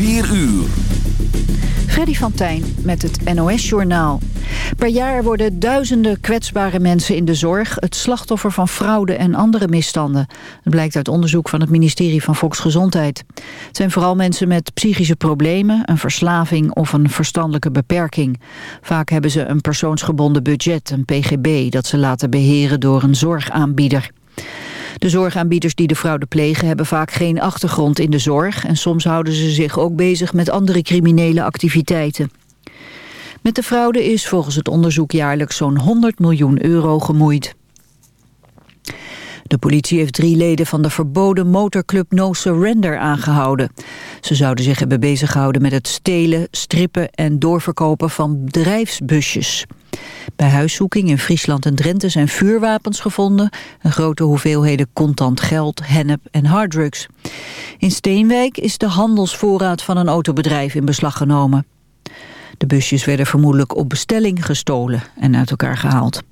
4 uur. Freddy van Tijn met het NOS-journaal. Per jaar worden duizenden kwetsbare mensen in de zorg... het slachtoffer van fraude en andere misstanden. Dat blijkt uit onderzoek van het ministerie van Volksgezondheid. Het zijn vooral mensen met psychische problemen... een verslaving of een verstandelijke beperking. Vaak hebben ze een persoonsgebonden budget, een PGB... dat ze laten beheren door een zorgaanbieder. De zorgaanbieders die de fraude plegen hebben vaak geen achtergrond in de zorg... en soms houden ze zich ook bezig met andere criminele activiteiten. Met de fraude is volgens het onderzoek jaarlijks zo'n 100 miljoen euro gemoeid. De politie heeft drie leden van de verboden motorclub No Surrender aangehouden. Ze zouden zich hebben bezighouden met het stelen, strippen en doorverkopen van bedrijfsbusjes. Bij huiszoeking in Friesland en Drenthe zijn vuurwapens gevonden... en grote hoeveelheden contant geld, hennep en harddrugs. In Steenwijk is de handelsvoorraad van een autobedrijf in beslag genomen. De busjes werden vermoedelijk op bestelling gestolen en uit elkaar gehaald.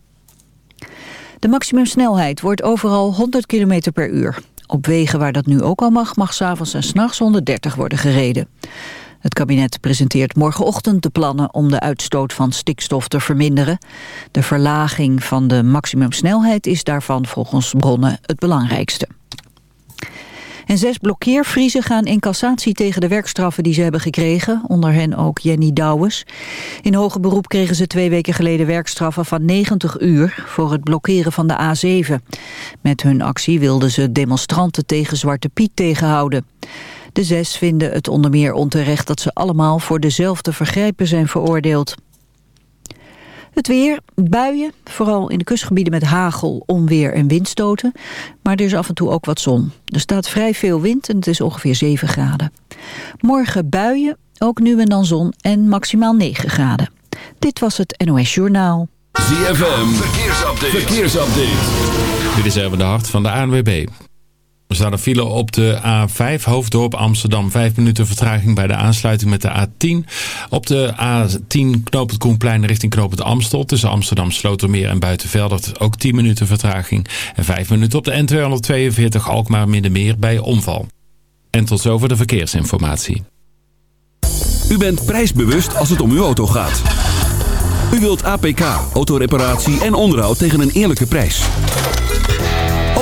De maximumsnelheid wordt overal 100 km per uur. Op wegen waar dat nu ook al mag, mag s'avonds en s'nachts 130 worden gereden. Het kabinet presenteert morgenochtend de plannen om de uitstoot van stikstof te verminderen. De verlaging van de maximumsnelheid is daarvan volgens bronnen het belangrijkste. En zes blokkeervriezen gaan in cassatie tegen de werkstraffen die ze hebben gekregen. Onder hen ook Jenny Douwes. In hoger beroep kregen ze twee weken geleden werkstraffen van 90 uur... voor het blokkeren van de A7. Met hun actie wilden ze demonstranten tegen Zwarte Piet tegenhouden. De zes vinden het onder meer onterecht dat ze allemaal voor dezelfde vergrijpen zijn veroordeeld. Het weer, buien, vooral in de kustgebieden met hagel, onweer en windstoten. Maar er is af en toe ook wat zon. Er staat vrij veel wind en het is ongeveer 7 graden. Morgen buien, ook nu en dan zon en maximaal 9 graden. Dit was het NOS Journaal. ZFM, verkeersupdate. verkeersupdate. Dit is even de hart van de ANWB. Er staat file op de A5 Hoofddorp Amsterdam. Vijf minuten vertraging bij de aansluiting met de A10. Op de A10 Knoop het Koenplein richting Knoop het Amstel. Tussen Amsterdam Slotermeer en Buitenveldert ook 10 minuten vertraging. En vijf minuten op de N242 Alkmaar Middenmeer bij omval. En tot zover de verkeersinformatie. U bent prijsbewust als het om uw auto gaat. U wilt APK, autoreparatie en onderhoud tegen een eerlijke prijs.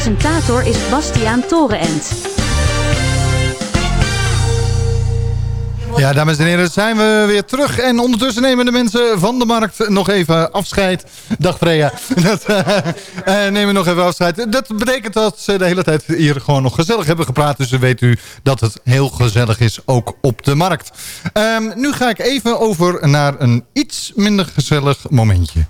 Presentator is Bastiaan Torenent. Ja, dames en heren, zijn we weer terug. En ondertussen nemen de mensen van de markt nog even afscheid. Dag Freya. Dat, eh, nemen nog even afscheid. Dat betekent dat ze de hele tijd hier gewoon nog gezellig hebben gepraat. Dus dan weet u dat het heel gezellig is, ook op de markt. Ehm, nu ga ik even over naar een iets minder gezellig momentje.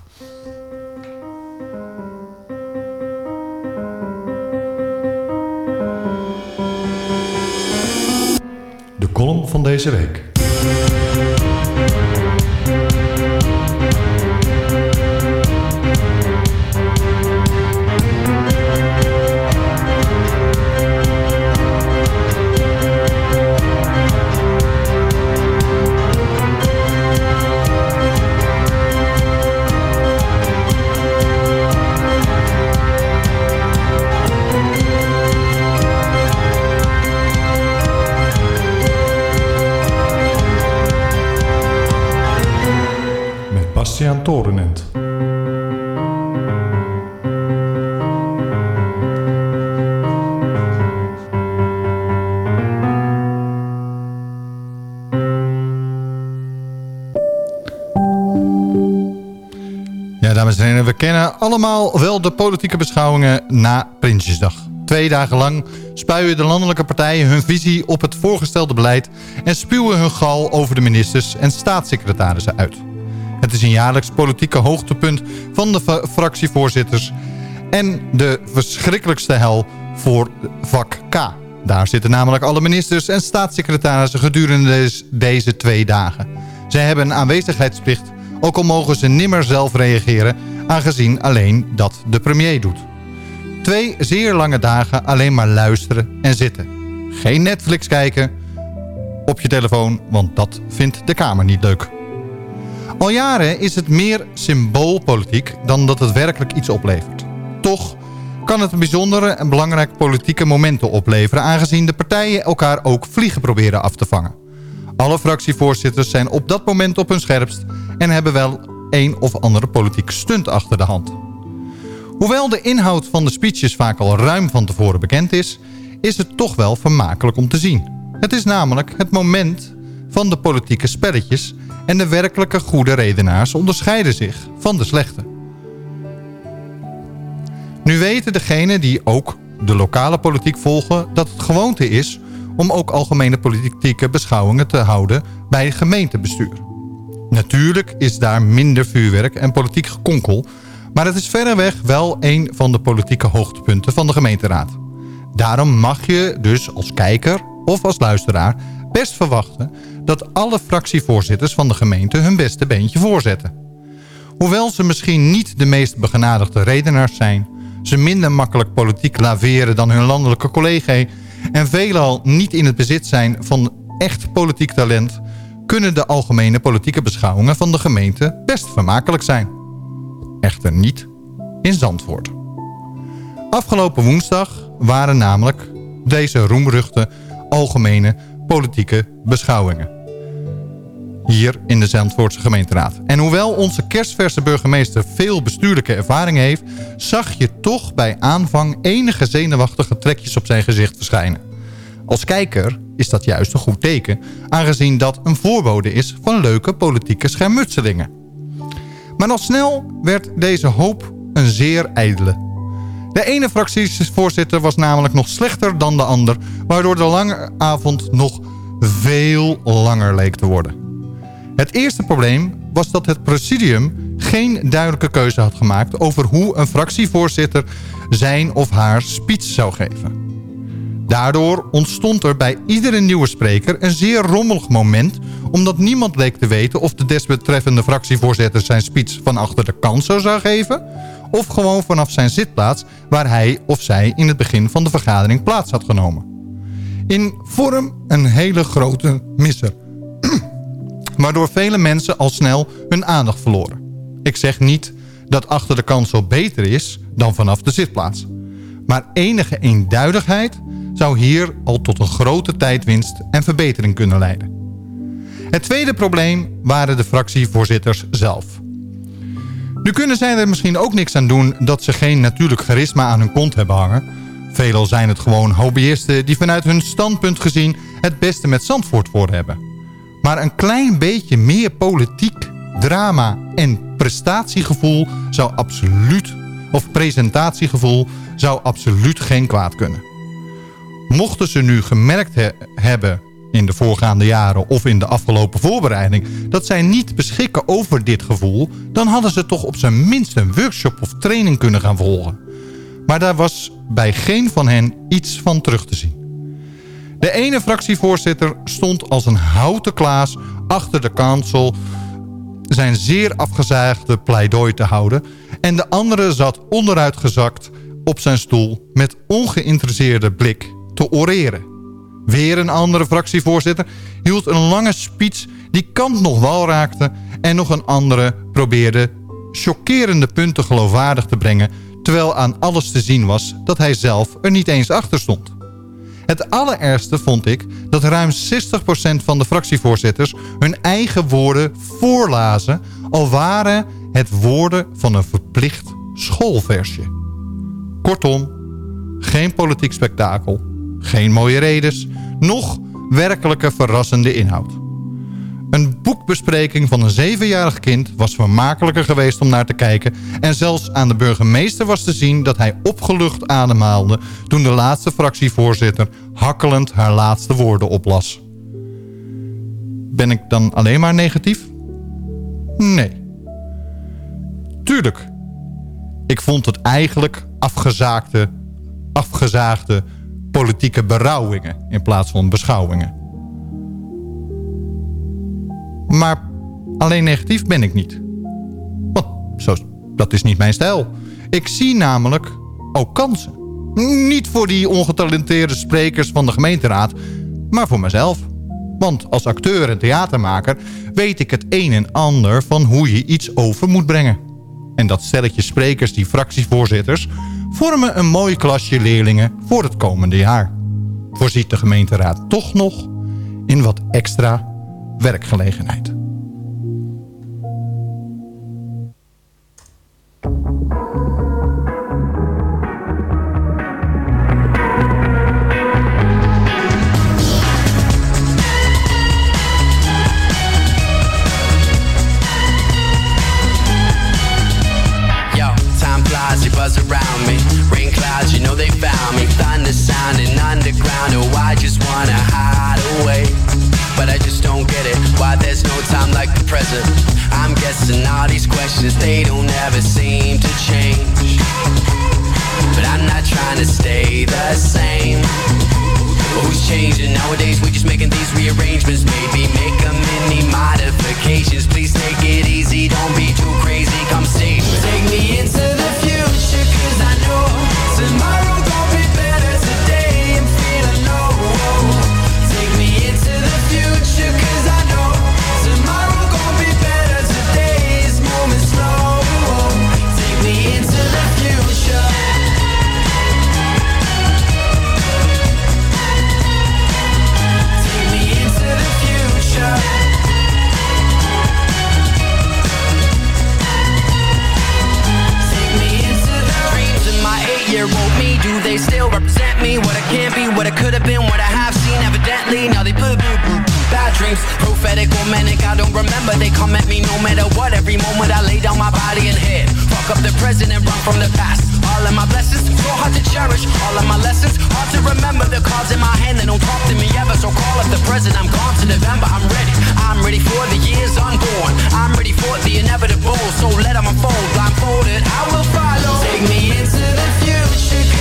Column van deze week. Bastiaan Torenent. Ja, dames en heren, we kennen allemaal wel de politieke beschouwingen na Prinsjesdag. Twee dagen lang spuien de landelijke partijen hun visie op het voorgestelde beleid... en spuwen hun gal over de ministers en staatssecretarissen uit. Het is een jaarlijks politieke hoogtepunt van de fractievoorzitters... en de verschrikkelijkste hel voor vak K. Daar zitten namelijk alle ministers en staatssecretarissen gedurende deze, twee dagen. Zij hebben een aanwezigheidsplicht, ook al mogen ze nimmer zelf reageren... aangezien alleen dat de premier doet. Twee zeer lange dagen alleen maar luisteren en zitten. Geen Netflix kijken op je telefoon, want dat vindt de Kamer niet leuk. Al jaren is het meer symboolpolitiek dan dat het werkelijk iets oplevert. Toch kan het bijzondere en belangrijk politieke momenten opleveren... aangezien de partijen elkaar ook vliegen proberen af te vangen. Alle fractievoorzitters zijn op dat moment op hun scherpst... en hebben wel een of andere politieke stunt achter de hand. Hoewel de inhoud van de speeches vaak al ruim van tevoren bekend is... is het toch wel vermakelijk om te zien. Het is namelijk het moment van de politieke spelletjes... en de werkelijke goede redenaars onderscheiden zich van de slechte. Nu weten degenen die ook de lokale politiek volgen... dat het gewoonte is om ook algemene politieke beschouwingen te houden bij gemeentebestuur. Natuurlijk is daar minder vuurwerk en politiek gekonkel... maar het is verreweg wel een van de politieke hoogtepunten van de gemeenteraad. Daarom mag je dus als kijker of als luisteraar best verwachten... dat alle fractievoorzitters van de gemeente hun beste beentje voorzetten. Hoewel ze misschien niet de meest begenadigde redenaars zijn... ze minder makkelijk politiek laveren dan hun landelijke collega... en veelal niet in het bezit zijn van echt politiek talent... kunnen de algemene politieke beschouwingen van de gemeente best vermakelijk zijn. Echter niet in Zandvoort. Afgelopen woensdag waren namelijk deze roemruchte algemene politieke beschouwingen. Hier in de Zandvoortse gemeenteraad. En hoewel onze kerstverse burgemeester veel bestuurlijke ervaring heeft... zag je toch bij aanvang enige zenuwachtige trekjes op zijn gezicht verschijnen. Als kijker is dat juist een goed teken... aangezien dat een voorbode is van leuke politieke schermutselingen. Maar al snel werd deze hoop een zeer ijdele. De ene fractievoorzitter was namelijk nog slechter dan de ander... waardoor de lange avond nog veel langer leek te worden. Het eerste probleem was dat het presidium geen duidelijke keuze had gemaakt... over hoe een fractievoorzitter zijn of haar speech zou geven. Daardoor ontstond er bij iedere nieuwe spreker een zeer rommelig moment... omdat niemand leek te weten of de desbetreffende fractievoorzitter zijn speech van achter de kant zou geven... of gewoon vanaf zijn zitplaats waar hij of zij in het begin van de vergadering plaats had genomen. In vorm een hele grote misser. Waardoor vele mensen al snel hun aandacht verloren. Ik zeg niet dat achter de kansel beter is dan vanaf de zitplaats. Maar enige eenduidigheid zou hier al tot een grote tijdwinst en verbetering kunnen leiden. Het tweede probleem waren de fractievoorzitters zelf. Nu kunnen zij er misschien ook niks aan doen dat ze geen natuurlijk charisma aan hun kont hebben hangen. Veelal zijn het gewoon hobbyisten die vanuit hun standpunt gezien het beste met Zandvoort voor hebben. Maar een klein beetje meer politiek, drama en prestatiegevoel zou absoluut, of presentatiegevoel, zou absoluut geen kwaad kunnen. Mochten ze nu gemerkt he hebben in de voorgaande jaren of in de afgelopen voorbereiding... dat zij niet beschikken over dit gevoel... dan hadden ze toch op zijn minst een workshop of training kunnen gaan volgen. Maar daar was bij geen van hen iets van terug te zien. De ene fractievoorzitter stond als een houten klaas achter de kansel... zijn zeer afgezaagde pleidooi te houden... en de andere zat onderuitgezakt op zijn stoel met ongeïnteresseerde blik te oreren. Weer een andere fractievoorzitter hield een lange speech die kant nog wal raakte... en nog een andere probeerde chockerende punten geloofwaardig te brengen... terwijl aan alles te zien was dat hij zelf er niet eens achter stond. Het allerergste vond ik dat ruim 60% van de fractievoorzitters... hun eigen woorden voorlazen al waren het woorden van een verplicht schoolversje. Kortom, geen politiek spektakel, geen mooie redens, nog werkelijke verrassende inhoud. Een boekbespreking van een zevenjarig kind was vermakelijker geweest om naar te kijken... en zelfs aan de burgemeester was te zien dat hij opgelucht ademhaalde... toen de laatste fractievoorzitter hakkelend haar laatste woorden oplas. Ben ik dan alleen maar negatief? Nee. Tuurlijk. Ik vond het eigenlijk afgezaagde, afgezaagde politieke berouwingen... in plaats van beschouwingen. Maar alleen negatief ben ik niet. Want zo, dat is niet mijn stijl. Ik zie namelijk ook kansen. Niet voor die ongetalenteerde sprekers van de gemeenteraad, maar voor mezelf. Want als acteur en theatermaker weet ik het een en ander van hoe je iets over moet brengen. En dat stelletje sprekers die fractievoorzitters vormen een mooi klasje leerlingen voor het komende jaar. Voorziet de gemeenteraad toch nog in wat extra werkgelegenheid. Found me. Thunder sounding underground. Oh, I just wanna hide away. But I just don't get it. Why there's no time like the present. I'm guessing all these questions, they don't ever seem to change. But I'm not trying to stay the same. Who's changing? Nowadays We're just making these rearrangements. Maybe make a mini modifications. Please take it easy, don't be too crazy. Come save me. Take me into the future, What I be, what I could have been, what I have seen. Evidently, now they put me bad dreams. Prophetic or manic, I don't remember. They come at me no matter what. Every moment I lay down my body and head. Fuck up the present and run from the past. All of my blessings, so hard to cherish. All of my lessons, hard to remember. The cards in my hand, they don't talk to me ever. So call up the present, I'm gone to November. I'm ready. I'm ready for the years unborn. I'm ready for the inevitable. So let them unfold. Blindfolded, I will follow. Take me into the future,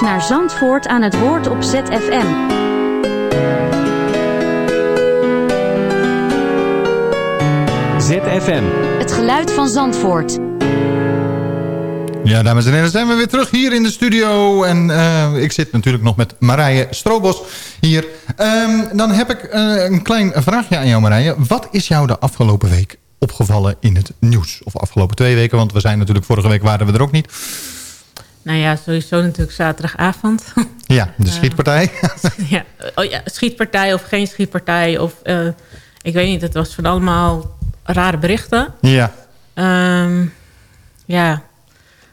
luistert naar Zandvoort aan het woord op ZFM. ZFM. Het geluid van Zandvoort. Ja, dames en heren, zijn we weer terug hier in de studio. En eh, ik zit natuurlijk nog met Marije Strobos hier. Ehm, dan heb ik eh, een klein vraagje aan jou, Marije. Wat is jou de afgelopen week opgevallen in het nieuws? Of afgelopen twee weken, want we zijn natuurlijk vorige week waren we er ook niet. Nou ja, sowieso natuurlijk zaterdagavond. Ja, de schietpartij. ja, oh ja, schietpartij of geen schietpartij. Of, eh, ik weet niet, het was van allemaal rare berichten. ja. Ehm, ja,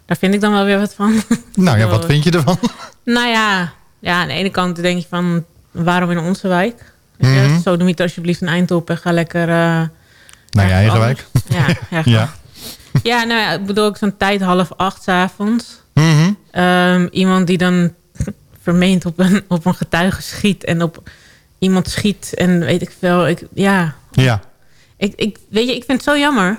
daar vind ik dan wel weer wat van. Nou ja, wat vind je ervan? Nou ja, ja, aan de ene kant denk je van... waarom in onze wijk? Mhm. Zo doe je alsjeblieft een eind op en ga lekker... eh, Naar je eigen wijk. Ja, ja, Ja. ja, nou ja, ik bedoel ook zo'n tijd half acht 's avonds. Mhm. Ehm, iemand die dan vermeend op een, op een getuige schiet en op iemand schiet en weet ik veel. Ik, ja, Ja. ik, ik, weet je, ik vind het zo jammer.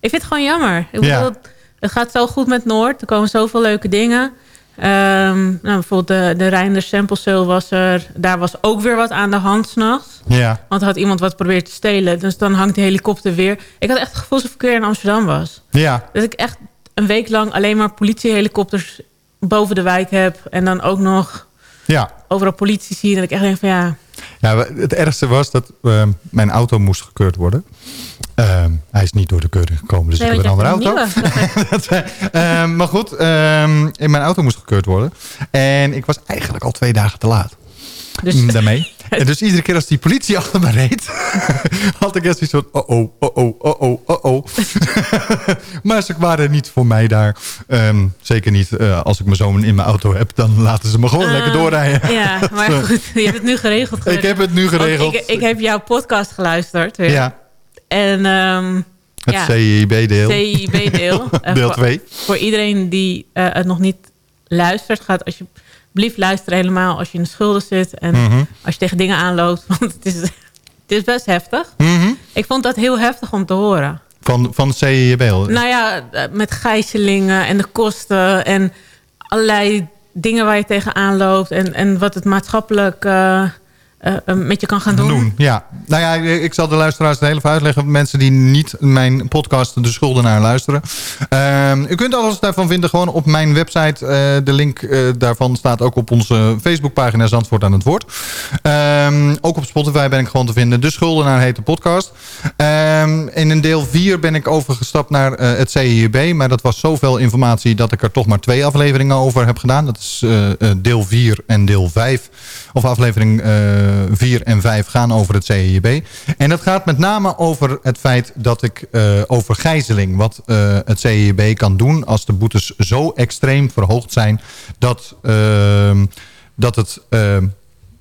Ik vind het gewoon jammer. Ik Ja. bedoel, het gaat zo goed met Noord. Er komen zoveel leuke dingen. Ehm, nou, bijvoorbeeld de, de Reinders Sample Sale was er. Daar was ook weer wat aan de hand s'nachts. Ja. Want had iemand wat geprobeerd te stelen. Dus dan hangt de helikopter weer. Ik had echt het gevoel alsof ik weer in Amsterdam was. Ja. Dat ik echt een week lang alleen maar politiehelikopters boven de wijk heb. En dan ook nog Ja. overal politie zie. Dat ik echt denk van ja... Ja, het ergste was dat eh, mijn auto moest gekeurd worden. Eh, hij is niet door de keuring gekomen, dus Nee, ik heb een andere auto. Dat, eh, maar goed, ehm, in mijn auto moest gekeurd worden. En ik was eigenlijk al twee dagen te laat. Dus- Mm, daarmee. En dus iedere keer als die politie achter me reed... had ik echt zoiets van... Oh, oh, oh, oh, oh, oh, oh, oh. maar ze waren niet voor mij daar. Ehm, zeker niet eh, als ik mijn zoon in mijn auto heb. Dan laten ze me gewoon Eh, lekker doorrijden. Ja, maar goed, je hebt het nu geregeld. Ik heb het nu geregeld. Ik, ik heb jouw podcast geluisterd. weer. Ja. En ehm Het ja, CIB-deel. CIB-deel. Deel voor- 2. Voor iedereen die eh, het nog niet luistert, gaat alsjeblieft luisteren helemaal als je in de schulden zit. En Mhm. als je tegen dingen aanloopt. Want het is, het is best heftig. Mhm. Ik vond dat heel heftig om te horen. Van, van CIB. Nou ja, eh, met gijzelingen en de kosten en allerlei dingen waar je tegenaan loopt. En, en wat het maatschappelijk eh, eh, met je kan gaan doen. doen. Ja, nou ja, ik zal de luisteraars het heel even uitleggen. Mensen die niet mijn podcast De Schuldenaar luisteren. Ehm, u kunt alles daarvan vinden gewoon op mijn website. Eh, de link daarvan staat ook op onze Facebookpagina Zandvoort aan het woord. Ehm, ook op Spotify ben ik gewoon te vinden. De Schuldenaar heet de podcast. Ehm, in een deel 4 ben ik overgestapt naar het CIB. Maar dat was zoveel informatie dat ik er toch maar twee afleveringen over heb gedaan. Dat is deel 4 en deel 5. Of aflevering eh 4 en 5 gaan over het CIB. En dat gaat met name over het feit dat ik eh, over gijzeling... wat eh, het CIB kan doen als de boetes zo extreem verhoogd zijn... dat, ehm, dat het... ehm,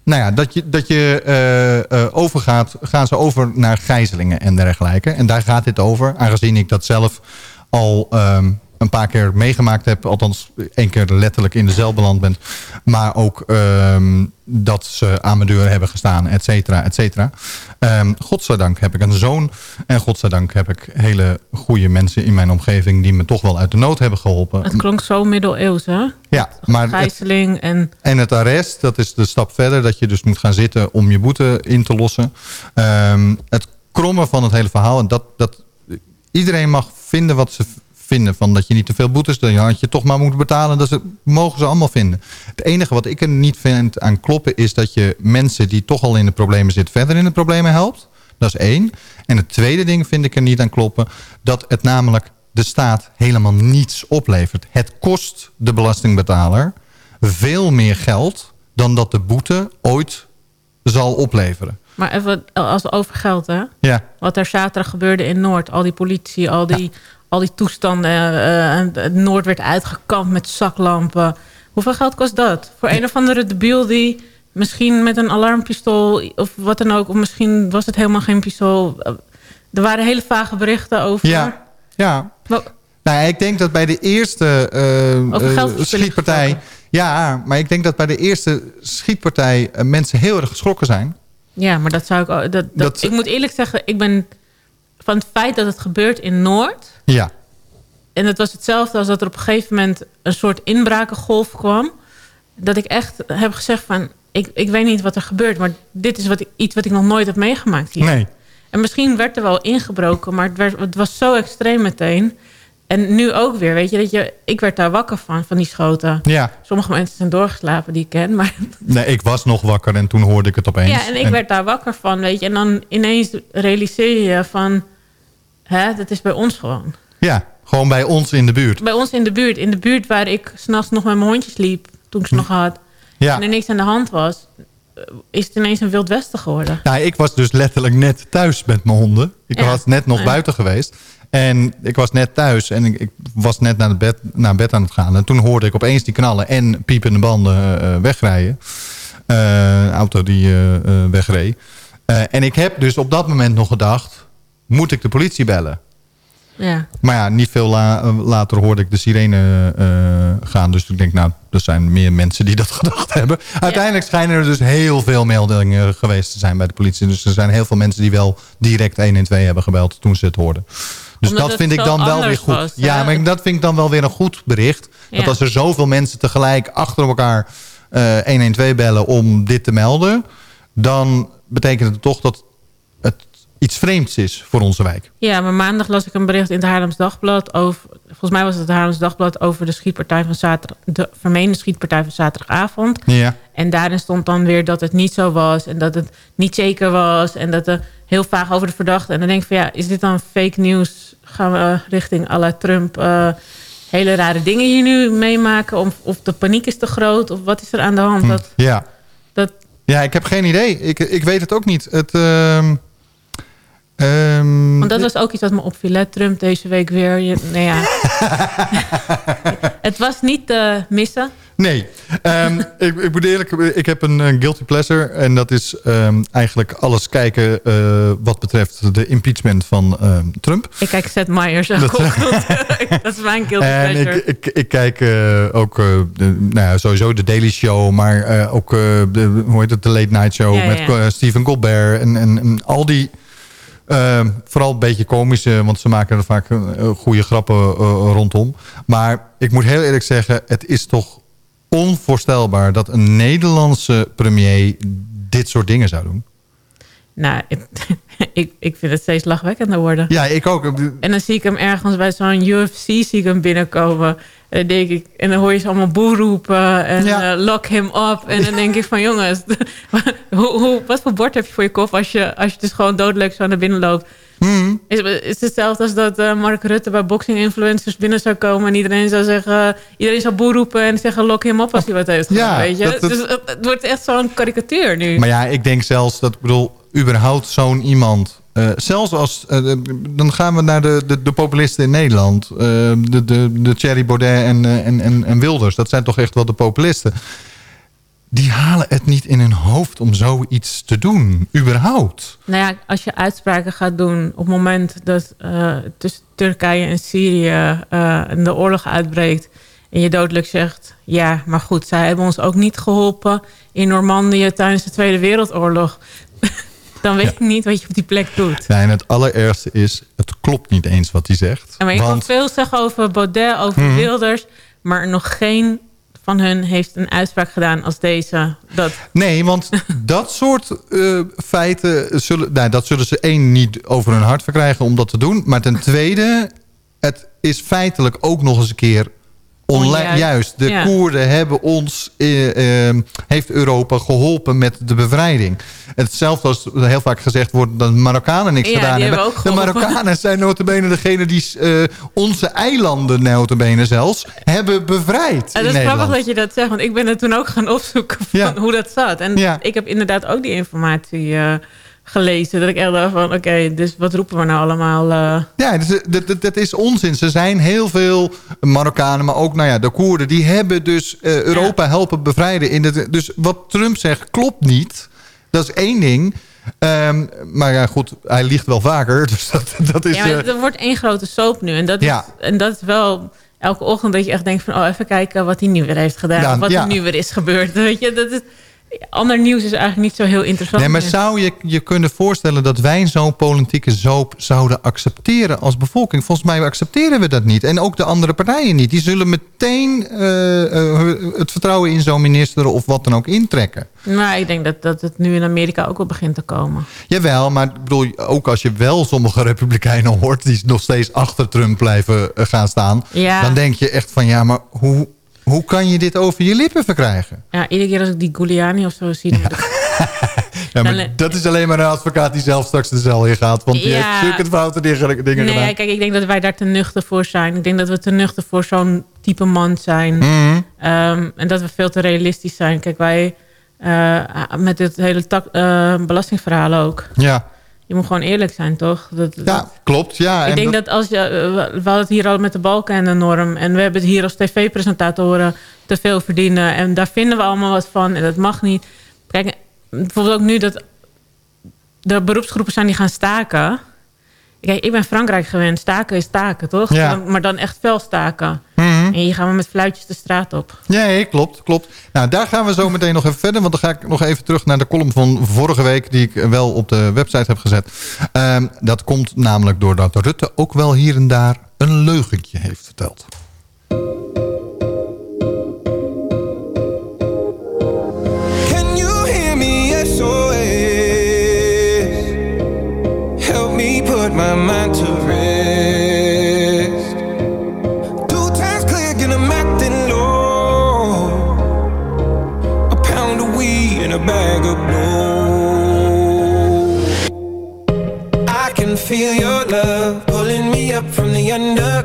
nou ja, dat je, dat je eh, eh, overgaat, gaan ze over naar gijzelingen en dergelijke. En daar gaat dit over, aangezien ik dat zelf al ehm, een paar keer meegemaakt heb. Althans, één keer letterlijk in de cel beland ben. Maar ook ehm, dat ze aan mijn deur hebben gestaan, et cetera, et cetera. Ehm, godzijdank heb ik een zoon. En godzijdank heb ik hele goede mensen in mijn omgeving... die me toch wel uit de nood hebben geholpen. Het klonk zo middeleeuws, hè? Ja, maar Gijzeling en... en het arrest, dat is de stap verder. Dat je dus moet gaan zitten om je boete in te lossen. Ehm, het kromme van het hele verhaal. En dat, dat iedereen mag vinden wat ze vinden. Van dat je niet te veel boetes, dat je had je toch maar moet betalen. Dat ze, mogen ze allemaal vinden. Het enige wat ik er niet vind aan kloppen... is dat je mensen die toch al in de problemen zitten... verder in de problemen helpt. Dat is één. En het tweede ding vind ik er niet aan kloppen. Dat het namelijk de staat helemaal niets oplevert. Het kost de belastingbetaler veel meer geld dan dat de boete ooit zal opleveren. Maar even als het over geld, hè? Ja, Wat er zaterdag gebeurde in Noord. Al die politie, al die, al die toestanden. eh, en het Noord werd uitgekampt met zaklampen. Hoeveel geld kost dat? Voor een of andere debiel die misschien met een alarmpistool... of wat dan ook, of misschien was het helemaal geen pistool. Eh, Er waren hele vage berichten over... ja, ja. Nou, ik denk dat bij de eerste eh, eh, geldverspilling schietpartij... Ja, maar ik denk dat bij de eerste schietpartij eh, mensen heel erg geschrokken zijn. Ja, maar dat zou ik... ook- Dat, dat, Dat- ik moet eerlijk zeggen, ik ben van het feit dat het gebeurt in Noord... Ja, En het was hetzelfde als dat er op een gegeven moment een soort inbrakengolf kwam. Dat ik echt heb gezegd van... Ik, ik weet niet wat er gebeurt, maar dit is wat iets wat ik nog nooit heb meegemaakt hier. Nee. En misschien werd er wel ingebroken, maar het, werd, het was zo extreem meteen. En nu ook weer, weet je, dat je, ik werd daar wakker van, van die schoten. Ja. Sommige mensen zijn doorgeslapen die ik ken, maar Nee, ik was nog wakker en toen hoorde ik het opeens. ja, en ik werd daar wakker van, weet je. En dan ineens realiseer je van, hè, dat is bij ons gewoon. Ja, gewoon bij ons in de buurt. Bij ons in de buurt, in de buurt waar ik s'nachts nog met mijn hondjes liep, toen ik ze nog had. Ja. En er niks aan de hand was, eh, is het ineens een wild westen geworden. Nou, ik was dus letterlijk net thuis met mijn honden. Ik Ja. was net nog Ja. buiten geweest. En ik was net thuis en ik, ik was net naar, bed, naar bed aan het gaan. En toen hoorde ik opeens die knallen en piepende banden eh, wegrijden. Eh, een auto die eh, wegreed. En ik heb dus op dat moment nog gedacht... moet ik de politie bellen? Ja. Maar ja, niet veel la- eh, later hoorde ik de sirene eh, gaan. Dus ik denk, nou, er zijn meer mensen die dat gedacht hebben. Uiteindelijk schijnen er dus heel veel meldingen geweest te zijn bij de politie. Dus er zijn heel veel mensen die wel direct 112 hebben gebeld toen ze het hoorden. Dus Omdat dat vind ik dan wel weer goed. was, ja, maar dat vind ik dan wel weer een goed bericht. Dat als er zoveel mensen tegelijk achter elkaar eh 112 bellen om dit te melden... dan betekent het toch dat iets vreemds is voor onze wijk. Ja, maar maandag las ik een bericht in het Haarlems Dagblad over. Volgens mij was het het Haarlems Dagblad over de schietpartij van zaterdag. De vermeende schietpartij van zaterdagavond. Ja. En daarin stond dan weer dat het niet zo was. En dat het niet zeker was. En dat er heel vaag over de verdachte. En dan denk ik van ja, is dit dan fake nieuws? Gaan we richting à la Trump eh, hele rare dingen hier nu meemaken? Of, of de paniek is te groot? Of wat is er aan de hand? Dat, Ja. dat, Ja, ik heb geen idee. Ik, ik weet het ook niet. Het, ehm, ehm, want dat was ook iets wat me opviel. Hè? Trump deze week weer. Je, nou ja. het was niet te missen. Nee, Ehm, ik, ik moet eerlijk, ik heb een, eh, guilty pleasure. En dat is ehm, eigenlijk alles kijken eh, wat betreft de impeachment van Trump. Ik kijk Seth Meyers. Dat, dat is mijn guilty En pleasure. ik, ik, ik kijk eh, ook eh, de, nou ja, sowieso de Daily Show, maar eh, ook eh, de, hoe heet het, de Late Night Show Ja, met ja. eh, Stephen Colbert en, en, en al die. Eh, vooral een beetje komische, want ze maken er vaak eh, goede grappen eh, rondom. Maar ik moet heel eerlijk zeggen, het is toch onvoorstelbaar dat een Nederlandse premier dit soort dingen zou doen. Nou, ik, ik, ik vind het steeds lachwekkender worden. Ja, ik ook. En dan zie ik hem ergens bij zo'n UFC zie ik hem binnenkomen. En dan, denk ik, en dan hoor je ze allemaal boer roepen en Ja. eh, lock him up. En dan denk ik van jongens, hoe, hoe, wat voor bord heb je voor je kop als je, als je dus gewoon doodleuk zo naar binnen loopt? Is, is het hetzelfde als dat eh, Mark Rutte bij boxing influencers binnen zou komen en iedereen zou zeggen, iedereen zou boer roepen en zeggen lock him up als hij wat heeft gedaan, Ja, weet je? dat- dat- Dus het, het wordt echt zo'n karikatuur nu. Maar ja, ik denk zelfs dat, ik bedoel, überhaupt zo'n iemand... eh, zelfs als, eh, dan gaan we naar de, de, de populisten in Nederland. de, de, de Thierry Baudet en, en, en, en Wilders. Dat zijn toch echt wel de populisten. Die halen het niet in hun hoofd om zoiets te doen. Überhaupt. Nou ja, als je uitspraken gaat doen op het moment dat eh, tussen Turkije en Syrië eh, de oorlog uitbreekt. En je dodelijk zegt, ja, maar goed, zij hebben ons ook niet geholpen in Normandië tijdens de Tweede Wereldoorlog. Dan weet ik niet wat je op die plek doet. Ja, en het allerergste is, het klopt niet eens wat hij zegt. Maar kan want, veel zeggen over Baudet, over Mhm. Wilders. Maar nog geen van hun heeft een uitspraak gedaan als deze. Dat, Nee, want dat soort eh, feiten zullen, nou, dat zullen ze één niet over hun hart verkrijgen om dat te doen. Maar ten tweede, het is feitelijk ook nog eens een keer onjuist. Onjuist, De ja. Koerden hebben ons, eh, eh, heeft Europa geholpen met de bevrijding. Hetzelfde als heel vaak gezegd wordt dat de Marokkanen niks Ja, gedaan die hebben. hebben de. Marokkanen zijn notabene degene die eh, onze eilanden notabene zelfs hebben bevrijd het is Nederland. grappig dat je dat zegt, want ik ben er toen ook gaan opzoeken van hoe dat zat. En ik heb inderdaad ook die informatie eh, gelezen. Dat ik echt dacht van, oké, dus wat roepen we nou allemaal? eh? Ja, dat, dat, dat- dat is onzin. Ze zijn heel veel Marokkanen, maar ook nou ja, de Koerden... die hebben dus eh, Europa helpen bevrijden. In de, dus wat Trump zegt klopt niet. Dat is één ding. Ehm, maar ja, goed, hij liegt wel vaker. Dus dat, dat is... ja, maar eh, er wordt één grote soap nu. En dat, Ja. is, en dat is wel elke ochtend dat je echt denkt van... oh, even kijken wat hij nu weer heeft gedaan. Ja, of wat ja. er nu weer is gebeurd. Weet je, dat is, ander nieuws is eigenlijk niet zo heel interessant. Nee, maar zou je je kunnen voorstellen dat wij zo'n politieke zoop zouden accepteren als bevolking? Volgens mij accepteren we dat niet. En ook de andere partijen niet. Die zullen meteen eh, eh, het vertrouwen in zo'n minister of wat dan ook intrekken. Maar ik denk dat, dat het nu in Amerika ook wel begint te komen. Jawel, maar ik bedoel, ook als je wel sommige republikeinen hoort... die nog steeds achter Trump blijven eh, gaan staan... Ja. dan denk je echt van ja, maar hoe, hoe kan je dit over je lippen verkrijgen? Ja, iedere keer als ik die Giuliani of zo zie... Ja, maar dat is alleen maar een advocaat die zelf straks de cel in gaat. Want die Ja. heeft zulke foute dingen, Nee, gedaan. kijk, ik denk dat wij daar te nuchter voor zijn. Ik denk dat we te nuchter voor zo'n type man zijn. Mhm. Ehm, en dat we veel te realistisch zijn. Kijk, wij eh, met dit hele tak, eh, belastingverhaal ook. Ja. Je moet gewoon eerlijk zijn, toch? Dat, ja, klopt. Ja, ik en denk dat, als je... eh, we hadden het hier al met de balken en de norm. En we hebben het hier als tv-presentatoren te veel verdienen. En daar vinden we allemaal wat van. En dat mag niet. Kijk, bijvoorbeeld ook nu dat er beroepsgroepen zijn die gaan staken. Kijk, ik ben Frankrijk gewend. Staken is staken, toch? Ja. Maar dan echt fel staken. En hier gaan we met fluitjes de straat op. Nee, klopt, klopt. Nou, daar gaan we zo meteen nog even verder. Want dan ga ik nog even terug naar de column van vorige week... die ik wel op de website heb gezet. Ehm, dat komt namelijk doordat Rutte ook wel hier en daar een leugentje heeft verteld. Can you hear me? SOS. Help me put my mind to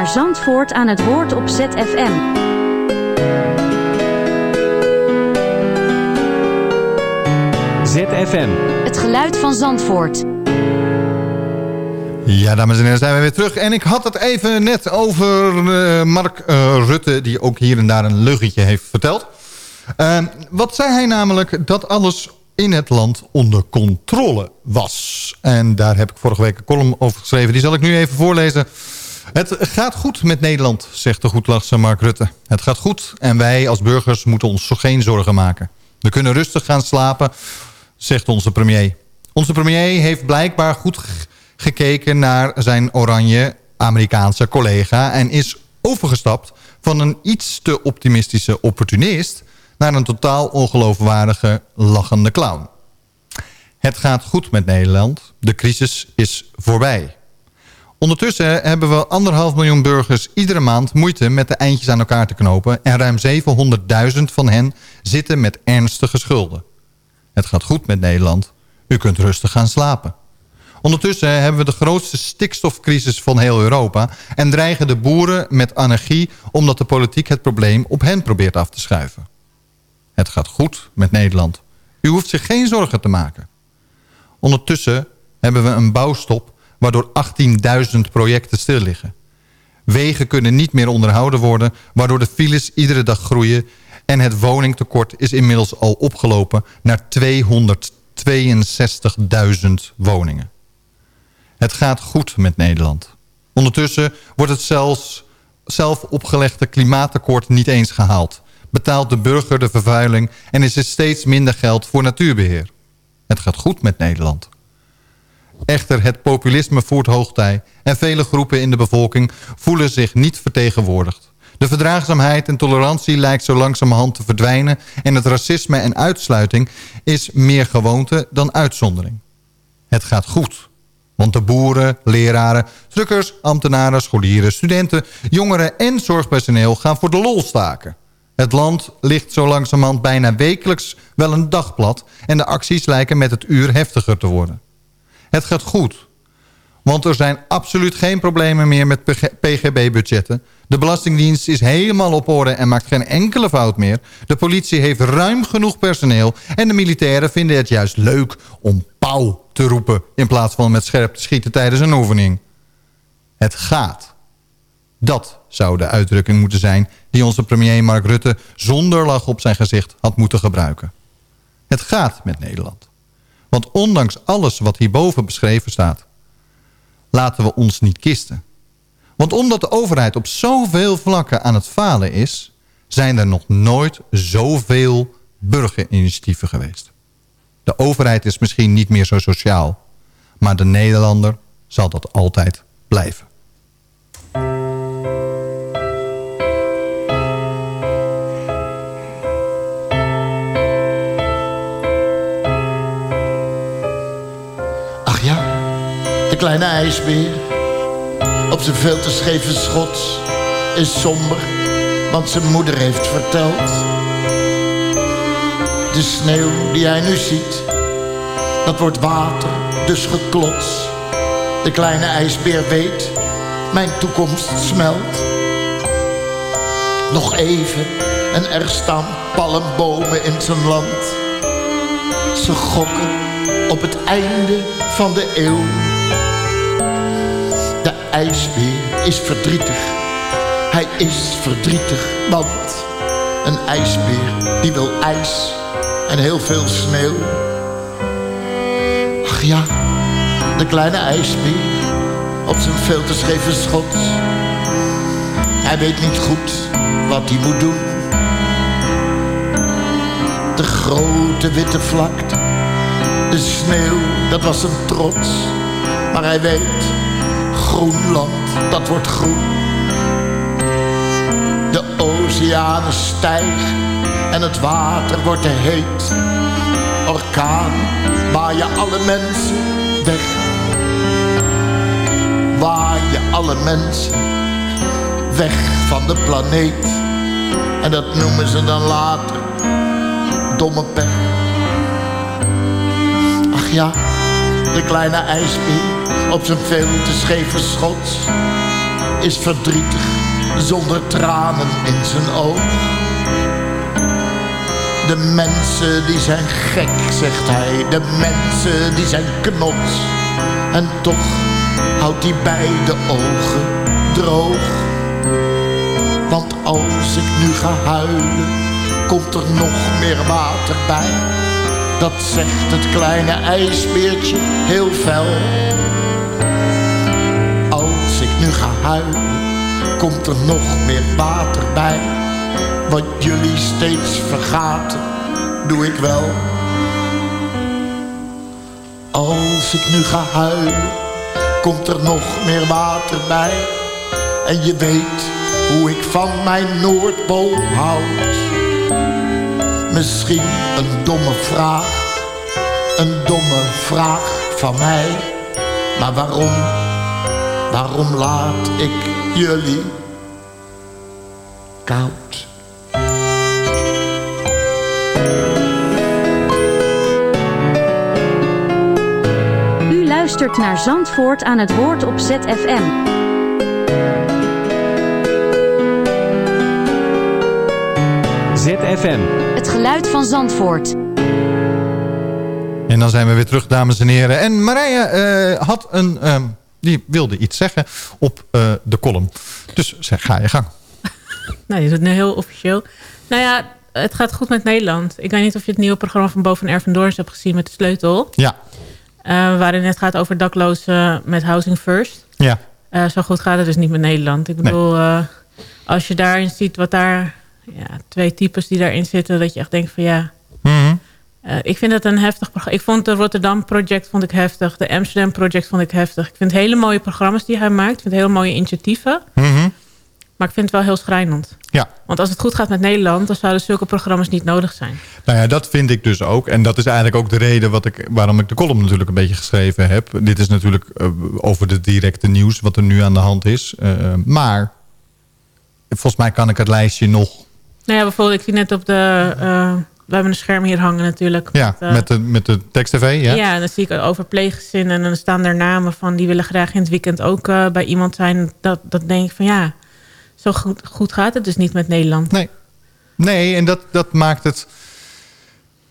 Naar Zandvoort aan het woord op ZFM. ZFM. Het geluid van Zandvoort. Ja, dames en heren, zijn we weer terug. En ik had het even net over eh, Mark eh, Rutte... die ook hier en daar een luggetje heeft verteld. Eh, wat zei hij namelijk? Dat alles in het land onder controle was. En daar heb ik vorige week een column over geschreven. Die zal ik nu even voorlezen. Het gaat goed met Nederland, zegt de goedlachse Mark Rutte. Het gaat goed en wij als burgers moeten ons geen zorgen maken. We kunnen rustig gaan slapen, zegt onze premier. Onze premier heeft blijkbaar goed gekeken naar zijn oranje Amerikaanse collega... en is overgestapt van een iets te optimistische opportunist... naar een totaal ongeloofwaardige lachende clown. Het gaat goed met Nederland. De crisis is voorbij. Ondertussen hebben we anderhalf miljoen burgers iedere maand moeite met de eindjes aan elkaar te knopen... en ruim 700.000 van hen zitten met ernstige schulden. Het gaat goed met Nederland. U kunt rustig gaan slapen. Ondertussen hebben we de grootste stikstofcrisis van heel Europa... en dreigen de boeren met anarchie omdat de politiek het probleem op hen probeert af te schuiven. Het gaat goed met Nederland. U hoeft zich geen zorgen te maken. Ondertussen hebben we een bouwstop waardoor 18.000 projecten stil liggen. Wegen kunnen niet meer onderhouden worden, waardoor de files iedere dag groeien... en het woningtekort is inmiddels al opgelopen naar 262.000 woningen. Het gaat goed met Nederland. Ondertussen wordt het zelfs zelf opgelegde klimaatakkoord niet eens gehaald. Betaalt de burger de vervuiling en is er steeds minder geld voor natuurbeheer. Het gaat goed met Nederland. Echter, het populisme voert hoogtij en vele groepen in de bevolking voelen zich niet vertegenwoordigd. De verdraagzaamheid en tolerantie lijkt zo langzamerhand te verdwijnen en het racisme en uitsluiting is meer gewoonte dan uitzondering. Het gaat goed, want de boeren, leraren, drukkers, ambtenaren, scholieren, studenten, jongeren en zorgpersoneel gaan voor de lol staken. Het land ligt zo langzamerhand bijna wekelijks wel een dagblad en de acties lijken met het uur heftiger te worden. Het gaat goed. Want er zijn absoluut geen problemen meer met PGB-budgetten. De Belastingdienst is helemaal op orde en maakt geen enkele fout meer. De politie heeft ruim genoeg personeel. En de militairen vinden het juist leuk om pauw te roepen... in plaats van met scherp te schieten tijdens een oefening. Het gaat. Dat zou de uitdrukking moeten zijn... die onze premier Mark Rutte zonder lach op zijn gezicht had moeten gebruiken. Het gaat met Nederland. Want ondanks alles wat hierboven beschreven staat... laten we ons niet kisten. Want omdat de overheid op zoveel vlakken aan het falen is... zijn er nog nooit zoveel burgerinitiatieven geweest. De overheid is misschien niet meer zo sociaal... maar de Nederlander zal dat altijd blijven. Kleine ijsbeer op zijn veel te scheve schots is somber, want zijn moeder heeft verteld. De sneeuw die hij nu ziet, dat wordt water, dus geklots. De kleine ijsbeer weet, mijn toekomst smelt. Nog even en er staan palmbomen in zijn land. Ze gokken op het einde van de eeuw. De ijsbeer is verdrietig. Hij is verdrietig, want een ijsbeer die wil ijs en heel veel sneeuw. Ach ja, de kleine ijsbeer op zijn veel te scheve schot. Hij weet niet goed wat hij moet doen. De grote witte vlakte, de sneeuw, dat was een trots. Maar hij weet, Groenland, dat wordt groen. De oceanen stijgen en het water wordt te heet. Orkaan, waaien alle mensen weg. Waaien alle mensen weg van de planeet. En dat noemen ze dan later domme pech. Ach ja, de kleine ijsbeer op zijn veel te scheve schot is verdrietig zonder tranen in zijn oog. De mensen die zijn gek, zegt hij, de mensen die zijn knots. En toch houdt hij beide ogen droog. Want als ik nu ga huilen, komt er nog meer water bij. Dat zegt het kleine ijsbeertje heel fel. Huilen, komt er nog meer water bij. Wat jullie steeds vergaten, doe ik wel. Als ik nu ga huilen, komt er nog meer water bij. En je weet hoe ik van mijn Noordpool houd. Misschien een domme vraag, een domme vraag van mij. Maar waarom, waarom laat ik jullie koud? U luistert naar Zandvoort aan het woord op ZFM. ZFM. Het geluid van Zandvoort. En dan zijn we weer terug, dames en heren. En Marije eh, had een, ehm, die wilde iets zeggen op eh, de column. Dus zeg, ga je gang. Nou, je doet het nu heel officieel. Nou ja, het gaat goed met Nederland. Ik weet niet of je het nieuwe programma van Boven Erven Doors hebt gezien met de sleutel. Ja. Eh, waarin het gaat over daklozen met Housing First. Ja. Eh, zo goed gaat het dus niet met Nederland. Ik bedoel, als je daarin ziet wat daar... Ja, twee types die daarin zitten, dat je echt denkt van ja... Mhm. Eh, ik vind het een heftig programma. Ik vond de Rotterdam Project vond ik heftig. De Amsterdam Project vond ik heftig. Ik vind hele mooie programma's die hij maakt. Ik vind hele mooie initiatieven. Mhm. Maar ik vind het wel heel schrijnend. Ja. Want als het goed gaat met Nederland... dan zouden zulke programma's niet nodig zijn. Nou ja, dat vind ik dus ook. En dat is eigenlijk ook de reden wat ik, waarom ik de column natuurlijk een beetje geschreven heb. Dit is natuurlijk eh, over de directe nieuws wat er nu aan de hand is. Eh, maar volgens mij kan ik het lijstje nog... Nou ja, bijvoorbeeld, ik zie net op de... we hebben een scherm hier hangen natuurlijk. Ja, eh, met de, met de tekst-tv, ja? Ja, dan zie ik over pleeggezinnen. En dan staan er namen van... die willen graag in het weekend ook eh, bij iemand zijn. Dat, dat denk ik van ja... zo goed, goed gaat het dus niet met Nederland. Nee. Nee, en dat, dat maakt het...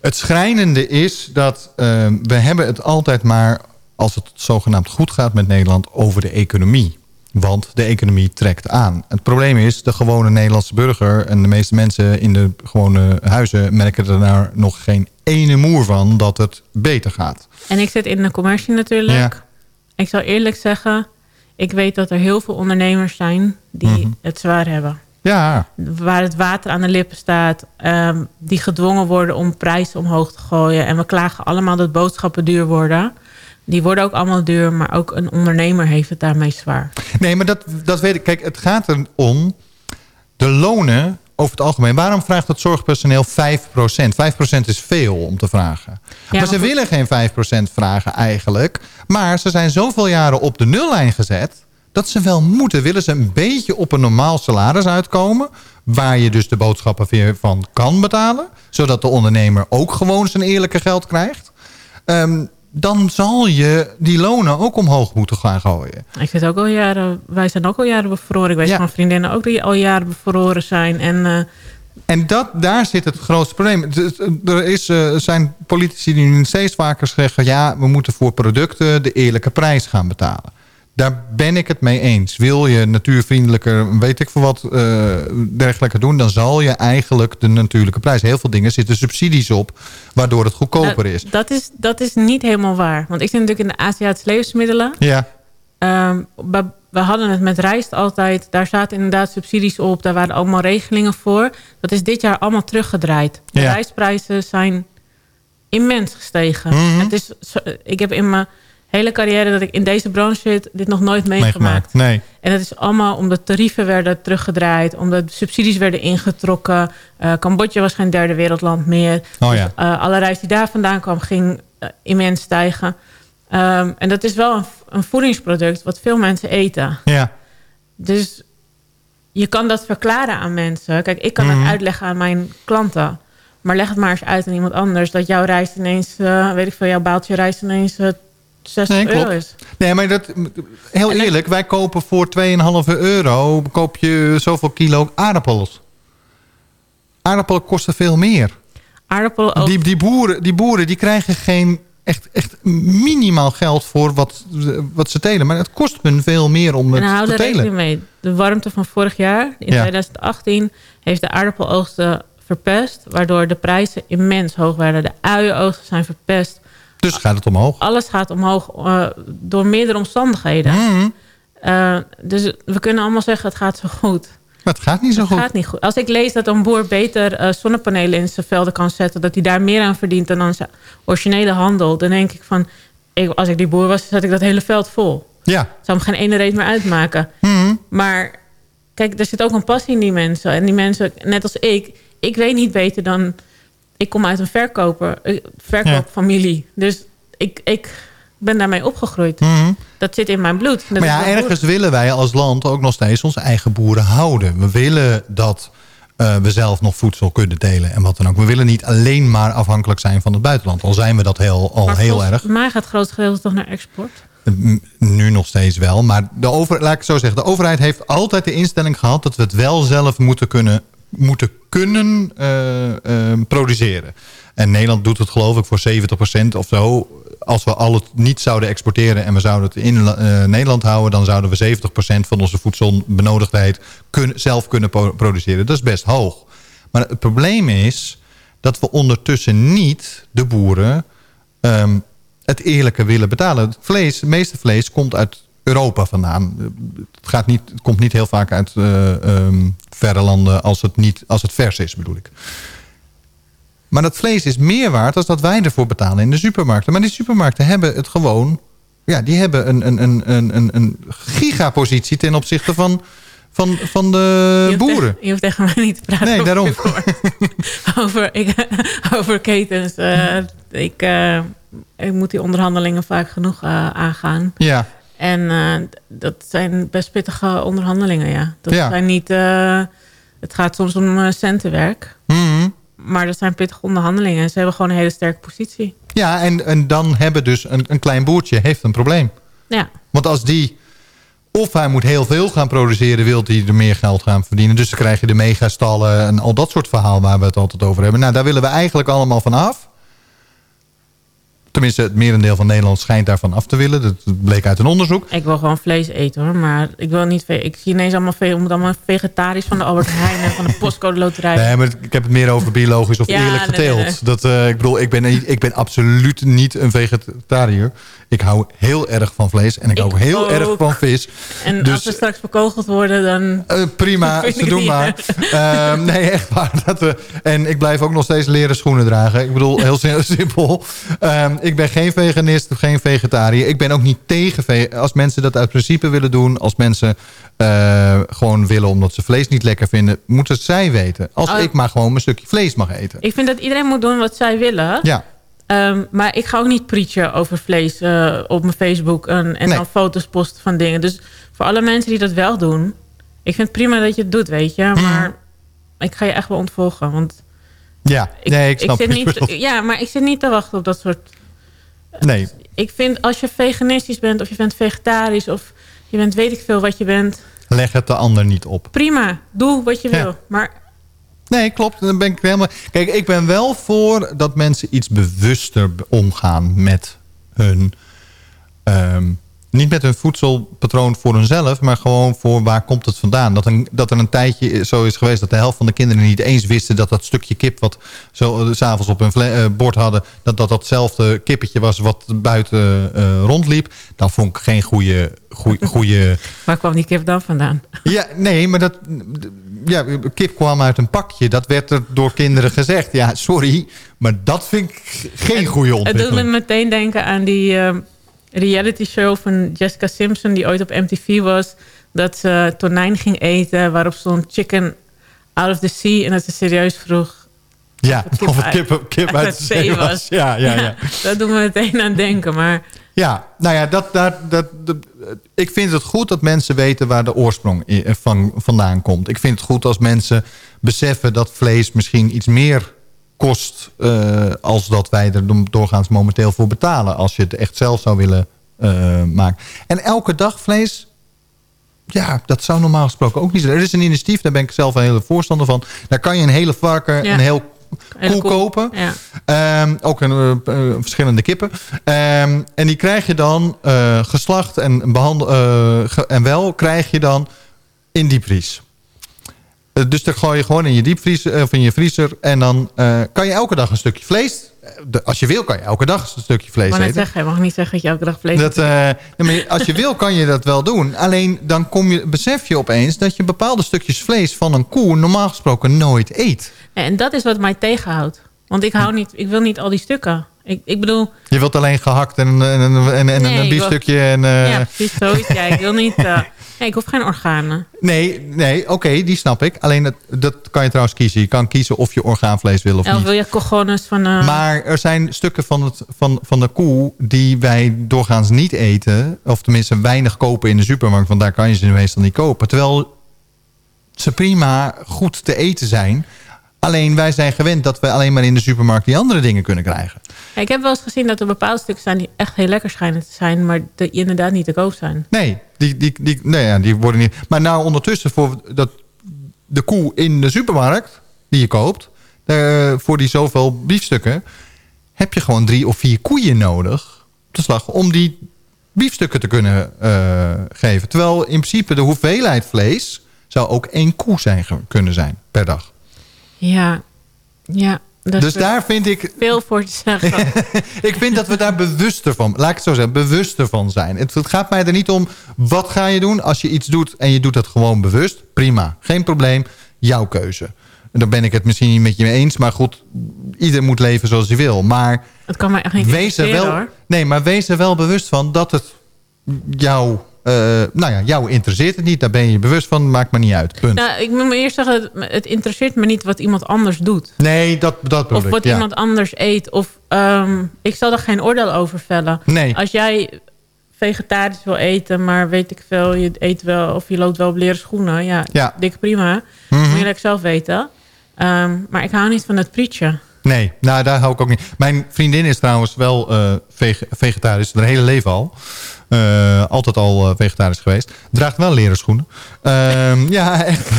Het schrijnende is dat eh, we hebben het altijd maar... als het zogenaamd goed gaat met Nederland... over de economie. Want de economie trekt aan. Het probleem is, de gewone Nederlandse burger... en de meeste mensen in de gewone huizen... merken er daar nog geen ene moer van dat het beter gaat. En ik zit in de commercie natuurlijk. Ja. Ik zal eerlijk zeggen... ik weet dat er heel veel ondernemers zijn... die Mhm. het zwaar hebben. Ja, waar het water aan de lippen staat... ehm, die gedwongen worden om prijzen omhoog te gooien. En we klagen allemaal dat boodschappen duur worden. Die worden ook allemaal duur, maar ook een ondernemer heeft het daarmee zwaar. Nee, maar dat, dat weet ik. Kijk, het gaat erom... de lonen over het algemeen. Waarom vraagt het zorgpersoneel 5%? 5% is veel om te vragen. maar ze willen geen 5% vragen eigenlijk. Maar ze zijn zoveel jaren op de nullijn gezet... dat ze wel moeten. Willen ze een beetje op een normaal salaris uitkomen... waar je dus de boodschappen weer van kan betalen... zodat de ondernemer ook gewoon zijn eerlijke geld krijgt... Ehm, dan zal je die lonen ook omhoog moeten gaan gooien. Ik zit ook al jaren, wij zijn ook al jaren bevroren. Ik weet van vriendinnen ook die al jaren bevroren zijn. En eh, En dat, daar zit het grootste probleem. Het- Er is, eh, zijn politici die nu steeds vaker zeggen... ja, we moeten voor producten de eerlijke prijs gaan betalen. Daar ben ik het mee eens. Wil je natuurvriendelijker, weet ik veel wat, eh, dergelijke doen... dan zal je eigenlijk de natuurlijke prijs... heel veel dingen zitten subsidies op, waardoor het goedkoper nou, is. Dat is. Dat is niet helemaal waar. Want ik zit natuurlijk in de Aziatische levensmiddelen. Ja, Ehm, we, hadden het met rijst altijd. Daar zaten inderdaad subsidies op. Daar waren allemaal regelingen voor. Dat is dit jaar allemaal teruggedraaid. De Ja. rijstprijzen zijn immens gestegen. Mhm. Het is, ik heb in mijn hele carrière dat ik in deze branche zit... dit nog nooit meegemaakt. meegemaakt. Nee. En dat is allemaal omdat tarieven werden teruggedraaid. Omdat subsidies werden ingetrokken. Eh, Cambodja was geen derde wereldland meer. Oh ja. Dus, eh, alle rijst die daar vandaan kwam ging eh, immens stijgen. Ehm, en dat is wel een, een voedingsproduct wat veel mensen eten. Ja. Dus je kan dat verklaren aan mensen. Kijk, ik kan Mhm. het uitleggen aan mijn klanten. Maar leg het maar eens uit aan iemand anders. Dat jouw rijst ineens, weet ik veel, jouw baaltje rijst ineens 60 Nee, euro is. Nee, maar dat, heel eerlijk, wij kopen voor 2,5 euro... koop je zoveel kilo aardappels. Aardappelen kosten veel meer. Aardappelen ook. Die, die, boeren, die boeren die krijgen geen echt, echt minimaal geld voor wat, wat ze telen. Maar het kost hun veel meer om En het hou te er telen. rekening mee. De warmte van vorig jaar, in Ja. 2018, heeft de aardappeloogsten verpest. Waardoor de prijzen immens hoog werden. De uienoogsten zijn verpest. Dus gaat het omhoog. Alles gaat omhoog eh, door meerdere omstandigheden. Mhm. Eh, dus we kunnen allemaal zeggen, het gaat zo goed. Maar het gaat niet zo Het goed. gaat niet goed. Als ik lees dat een boer beter eh, zonnepanelen in zijn velden kan zetten... dat hij daar meer aan verdient dan aan zijn originele handel... dan denk ik van, ik, als ik die boer was, zet ik dat hele veld vol. Ja. Zou hem geen ene reet meer uitmaken. Mhm. Maar kijk, er zit ook een passie in die mensen. En die mensen, net als ik, ik weet niet beter dan... ik kom uit een verkoper, eh, verkoopfamilie. Dus ik, ik ben daarmee opgegroeid. Mhm. Dat zit in mijn bloed. Dat Maar ja, ergens willen wij als land ook nog steeds onze eigen boeren houden. We willen dat eh, we zelf nog voedsel kunnen delen en wat dan ook. We willen niet alleen maar afhankelijk zijn van het buitenland. Al zijn we dat heel, al Maar heel volgens erg. mij gaat het grootste gedeelte toch naar export. Nu nog steeds wel. Maar de over, laat ik het zo zeggen. De overheid heeft altijd de instelling gehad... dat we het wel zelf moeten kunnen, moeten kunnen eh, eh, produceren. En Nederland doet het geloof ik voor 70% of zo. Als we al het niet zouden exporteren... en we zouden het in eh, Nederland houden... dan zouden we 70% van onze voedselbenodigdheid zelf kunnen produceren. Dat is best hoog. Maar het probleem is dat we ondertussen niet de boeren... ehm, het eerlijke willen betalen. Het, vlees, het meeste vlees komt uit Europa vandaan. Het, gaat niet, het komt niet heel vaak uit ehm, verre landen als het, niet, als het vers is, bedoel ik. Maar dat vlees is meer waard dan dat wij ervoor betalen in de supermarkten. Maar die supermarkten hebben het gewoon... Ja, die hebben een, een, een, een, een, gigapositie ten opzichte van, van, van de Je boeren. echt- je hoeft tegen mij niet te praten Nee, over daarom. over, ik, over ketens. eh, ik, eh, ik moet die onderhandelingen vaak genoeg aangaan. Ja, En eh, dat zijn best pittige onderhandelingen, ja. Dat Ja. zijn niet... eh, het gaat soms om eh, centenwerk. Mhm. Maar dat zijn pittige onderhandelingen. En ze hebben gewoon een hele sterke positie. ja en, en dan hebben dus een, een klein boertje heeft een probleem. Ja. Want als die... Of hij moet heel veel gaan produceren, wil hij er meer geld gaan verdienen. Dus dan krijg je de megastallen en al dat soort verhaal waar we het altijd over hebben. Nou, daar willen we eigenlijk allemaal van af. Tenminste, het merendeel van Nederland schijnt daarvan af te willen. Dat bleek uit een onderzoek. Ik wil gewoon vlees eten hoor. Maar ik wil niet... Ik zie ineens allemaal, ve- allemaal vegetarisch van de Albert Heijn en van de postcode loterij. Nee, maar ik heb het meer over biologisch of Ja, eerlijk geteeld. nee, nee. Dat, eh, ik bedoel, ik ben, ik ben absoluut niet een vegetariër. Ik hou heel erg van vlees en ik, hou ook heel erg van vis. En Dus- als we straks bekogeld worden, dan... Eh, prima, ze doen maar. Ehm, nee, echt waar. Dat, we en ik blijf ook nog steeds leren schoenen dragen. Ik bedoel, heel sim- simpel. Ehm, ik ben geen veganist, geen vegetariër. Ik ben ook niet tegen... Als mensen dat uit principe willen doen... als mensen eh, gewoon willen omdat ze vlees niet lekker vinden... moeten zij weten. Als Oh. ik maar gewoon mijn stukje vlees mag eten. Ik vind dat iedereen moet doen wat zij willen. Ja. Ehm, maar ik ga ook niet preachen over vlees eh, op mijn Facebook... en, en Nee. dan foto's posten van dingen. Dus voor alle mensen die dat wel doen... ik vind het prima dat je het doet, weet je. Mhm. Maar ik ga je echt wel ontvolgen. Want Ja, nee, ik snap zit niet. Ja, maar ik zit niet te wachten op dat soort... Nee, Ik vind als je veganistisch bent of je bent vegetarisch... of je bent weet ik veel wat je bent... leg het de ander niet op. prima, doe wat je Ja. wil. Maar Nee, klopt. Dan ben ik helemaal... Kijk, ik ben wel voor dat mensen iets bewuster omgaan met hun... ehm, niet met hun voedselpatroon voor hunzelf, maar gewoon voor waar komt het vandaan. Dat, een, dat er een tijdje zo is geweest dat de helft van de kinderen niet eens wisten dat dat stukje kip wat zo eh, s s'avonds op hun eh, bord hadden, dat dat datzelfde kippetje was wat buiten eh, rondliep. Dat vond ik geen goede, goede, goede waar kwam die kip dan vandaan? ja, nee, maar dat... Ja, kip kwam uit een pakje. Dat werd er door kinderen gezegd. Ja, sorry, maar dat vind ik geen goede Het doet me ontwikkeling. meteen denken aan die eh, reality show van Jessica Simpson... die ooit op MTV was. Dat ze tonijn ging eten waarop stond chicken out of the sea. En dat ze serieus vroeg Ja, of of het uit- kip, kip uit de zee was. Ja, ja, ja. Dat doen we meteen aan denken. Maar Ja, nou ja, dat, dat, dat, dat- ik vind het goed dat mensen weten waar de oorsprong van, vandaan komt. Ik vind het goed als mensen beseffen dat vlees misschien iets meer kost... eh, als dat wij er do- doorgaans momenteel voor betalen... als je het echt zelf zou willen eh, maken. En elke dag vlees... Ja, dat zou normaal gesproken ook niet zijn. Er is een initiatief, daar ben ik zelf een hele voorstander van. Daar kan je een hele varken, Ja. een heel koe kopen. Ja. Ehm, ook een, eh, verschillende kippen. Ehm, en die krijg je dan geslacht en, behandel, eh, en wel krijg je dan in diepvries. Eh, dus dat gooi je gewoon in je diepvriezer of in je vriezer. En dan eh, kan je elke dag een stukje vlees. eh, de- als je wil kan je elke dag een stukje vlees net eten. zeggen, je mag niet zeggen dat je elke dag vlees Dat, eh, nee, maar als je wil kan je dat wel doen. Alleen dan kom je, besef je opeens dat je bepaalde stukjes vlees van een koe normaal gesproken nooit eet. En dat is wat mij tegenhoudt. Want ik, hou niet, ik wil niet al die stukken. Ik, ik bedoel, Je wilt alleen gehakt en, en, en, en, en Nee, een wil- biefstukje. En, eh, ja, precies zoiets. Ja, ik wil niet... eh, nee, ik hoef geen organen. Nee, nee oké, die snap ik. Alleen dat, dat kan je trouwens kiezen. Je kan kiezen of je orgaanvlees wil of Of niet. wil je cojones van... eh, Maar er zijn stukken van, het, van, van de koe die wij doorgaans niet eten. Of tenminste weinig kopen in de supermarkt. Want daar kan je ze meestal niet kopen. Terwijl ze prima goed te eten zijn. Alleen wij zijn gewend dat we alleen maar in de supermarkt die andere dingen kunnen krijgen. ja, ik heb wel eens gezien dat er bepaalde stukken zijn die echt heel lekker schijnen te zijn, maar die inderdaad niet te koop zijn. Nee, die, die, die, nee ja, die worden niet... Maar nou ondertussen voor dat, de koe in de supermarkt die je koopt... eh, voor die zoveel biefstukken... heb je gewoon drie of vier koeien nodig op de slag... om die biefstukken te kunnen eh, geven. Terwijl in principe de hoeveelheid vlees... zou ook één koe zijn, kunnen zijn per dag. Ja, ja. Dus daar vind ik... veel voor te zeggen. ik vind dat we daar bewuster van... laat ik het zo zeggen, bewuster van zijn. Het, het gaat mij er niet om... wat ga je doen als je iets doet... en je doet dat gewoon bewust. Prima, geen probleem. Jouw keuze. En Dan ben ik het misschien niet met je eens. Maar goed, ieder moet leven zoals hij wil. Maar Het kan mij echt niet wees er wel, hoor. nee, maar wees er wel bewust van dat het jou... eh, nou ja, jou interesseert het niet. Daar ben je je bewust van. Maakt me niet uit. Punt. Nou, ik moet me eerst zeggen, het- interesseert me niet wat iemand anders doet. nee, dat, dat bedoel Of wat ja. iemand anders eet. Of ehm, ik zal er geen oordeel over vellen. Nee. Als jij vegetarisch wil eten, maar weet ik veel, je eet wel of je loopt wel op leren schoenen. Ja, Ja. dik prima. Mhm. Moet je lekker zelf weten. Ehm, maar ik hou niet van het preachen. Nee, nou daar hou ik ook niet. Mijn vriendin is trouwens wel eh, vege- vegetarisch, haar hele leven al. Eh, altijd al eh, vegetarisch geweest. Draagt wel leren schoenen. Ehm, ja, echt.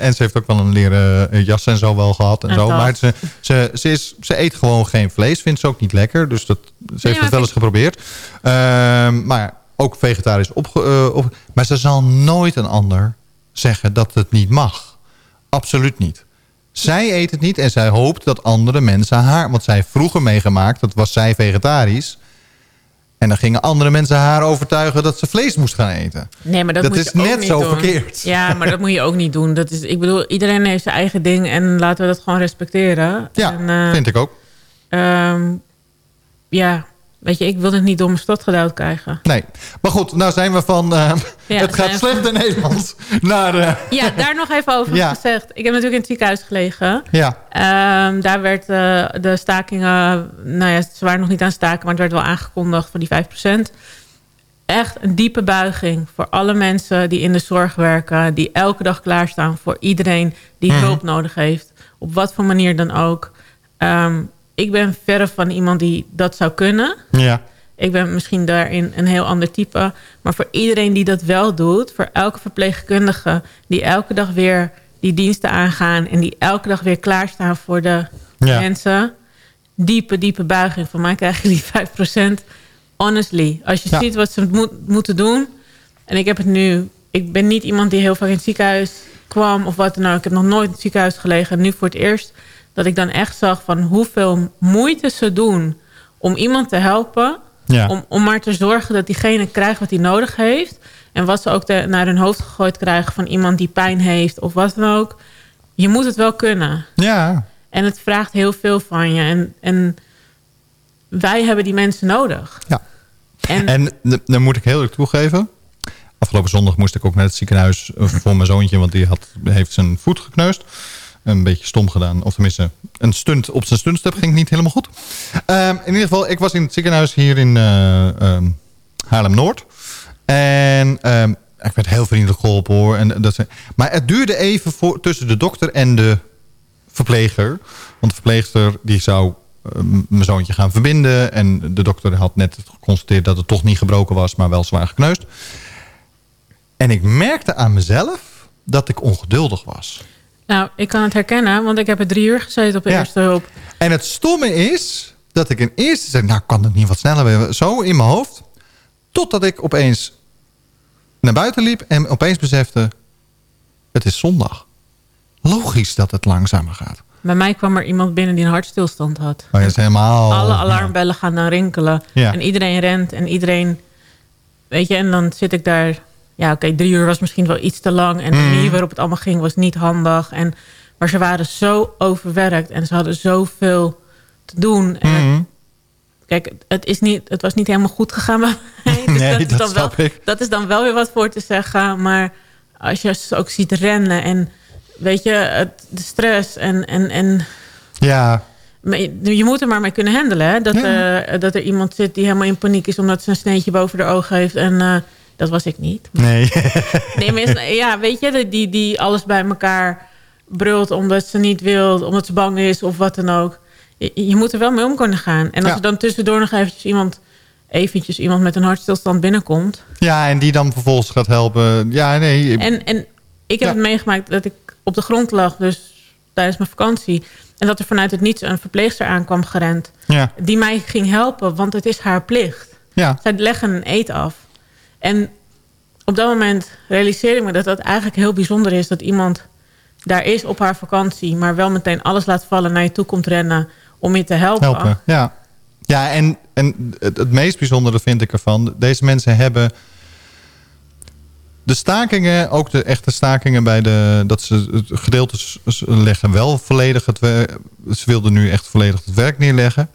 en ze heeft ook wel een leren eh, jas en zo wel gehad. En En zo. Maar ze, ze, ze, is, ze eet gewoon geen vlees. Vindt ze ook niet lekker. Dus dat, ze heeft maar het wel eens geprobeerd. Ehm, maar ook vegetarisch opge, op. Maar ze zal nooit een ander zeggen dat het niet mag. Absoluut niet. Zij eet het niet en zij hoopt dat andere mensen haar... Want zij vroeger meegemaakt, dat was zij vegetarisch. En dan gingen andere mensen haar overtuigen dat ze vlees moest gaan eten. Nee, maar dat, Dat moet is je ook net niet zo doen. verkeerd. Ja, maar dat moet je ook niet doen. Dat is, ik bedoel, iedereen heeft zijn eigen ding en laten we dat gewoon respecteren. Ja, En, eh, vind ik ook. ehm, ja, weet je, ik wil het niet door mijn stad gedouwd krijgen. Nee. Maar goed, nou zijn we van... eh, Ja, het gaat slecht in Nederland naar... eh, Ja, daar nog even over Ja. gezegd. Ik heb natuurlijk in het ziekenhuis gelegen. ja, Ehm, daar werd eh, de stakingen... Nou ja, ze waren nog niet aan staken, maar het werd wel aangekondigd van die 5%. Echt een diepe buiging voor alle mensen die in de zorg werken. Die elke dag klaarstaan voor iedereen die Mhm. hulp nodig heeft. Op wat voor manier dan ook. Ehm, ik ben verre van iemand die dat zou kunnen. ja. Ik ben misschien daarin een heel ander type. Maar voor iedereen die dat wel doet... voor elke verpleegkundige die elke dag weer die diensten aangaan... en die elke dag weer klaarstaan voor de Ja. mensen... diepe, diepe buiging. Van mij krijgen die 5%. Honestly, als je Ja. ziet wat ze moet- moeten doen... en ik heb het nu... ik ben niet iemand die heel vaak in het ziekenhuis kwam... of wat dan ook. Ik heb nog nooit in het ziekenhuis gelegen. Nu voor het eerst dat ik dan echt zag... van hoeveel moeite ze doen om iemand te helpen... Ja. Om, om maar te zorgen dat diegene krijgt wat hij nodig heeft. En wat ze ook te- naar hun hoofd gegooid krijgen van iemand die pijn heeft of wat dan ook. Je moet het wel kunnen. ja. En het vraagt heel veel van je. En, en wij hebben die mensen nodig. Ja. En, En dan moet ik heel erg toegeven. Afgelopen zondag moest ik ook naar het ziekenhuis voor mijn zoontje. Want die had, heeft zijn voet gekneusd. Een beetje stom gedaan. Of tenminste, een stunt op zijn stuntstep ging niet helemaal goed. Ehm, in ieder geval, ik was in het ziekenhuis hier in ehm, Haarlem-Noord. En ehm, ik werd heel vriendelijk geholpen hoor. En dat, maar het duurde even voor, tussen de dokter en de verpleger. Want de verpleegster die zou mijn zoontje gaan verbinden. En de dokter had net geconstateerd dat het toch niet gebroken was, maar wel zwaar gekneusd. En ik merkte aan mezelf dat ik ongeduldig was. Nou, ik kan het herkennen, want ik heb er drie uur gezeten op de Ja. eerste hulp. En het stomme is dat ik in eerste zei, nou kan het niet wat sneller weer. Zo in mijn hoofd. Totdat ik opeens naar buiten liep en opeens besefte, het is zondag. Logisch dat het langzamer gaat. Bij mij kwam er iemand binnen die een hartstilstand had. Het is helemaal... Alle alarmbellen gaan dan rinkelen. Ja. En iedereen rent en iedereen... Weet je, en dan zit ik daar... Ja, oké, drie uur was misschien wel iets te lang. En de Mm. manier waarop het allemaal ging was niet handig. En, maar ze waren zo overwerkt. En ze hadden zoveel te doen. En het- Mhm. Kijk, het, is niet, het was niet helemaal goed gegaan bij mij. Dus Nee, is dat dan snap wel, ik. Dat is dan wel weer wat voor te zeggen. Maar als je ze ook ziet rennen en weet je, het, de stress en... en, en Ja, je, moet er maar mee kunnen handelen. Hè? Dat, eh, dat er iemand zit die helemaal in paniek is... omdat ze een sneetje boven de oog heeft. En eh, dat was ik niet. nee. Nee, maar is- ja, weet je, die, die alles bij elkaar brult... omdat ze niet wil, omdat ze bang is of wat dan ook. Je, je moet er wel mee om kunnen gaan. En als Ja. er dan tussendoor nog eventjes iemand... eventjes iemand met een hartstilstand binnenkomt... ja, en die dan vervolgens gaat helpen. Ja, nee. En, en ik heb Ja. het meegemaakt dat ik op de grond lag... dus tijdens mijn vakantie... en dat er vanuit het niets een verpleegster aankwam gerend... Ja, die mij ging helpen, want het is haar plicht. ja. Zij leggen een eet af. En op dat moment realiseerde ik me dat dat eigenlijk heel bijzonder is... dat iemand daar is op haar vakantie... maar wel meteen alles laat vallen naar je toe komt rennen... om je te helpen. helpen. Ja, ja en, en het, meest bijzondere vind ik ervan... deze mensen hebben de stakingen, ook de echte stakingen... bij de dat ze het gedeelte s- s- leggen wel volledig het werk... ze wilden nu echt volledig het werk neerleggen...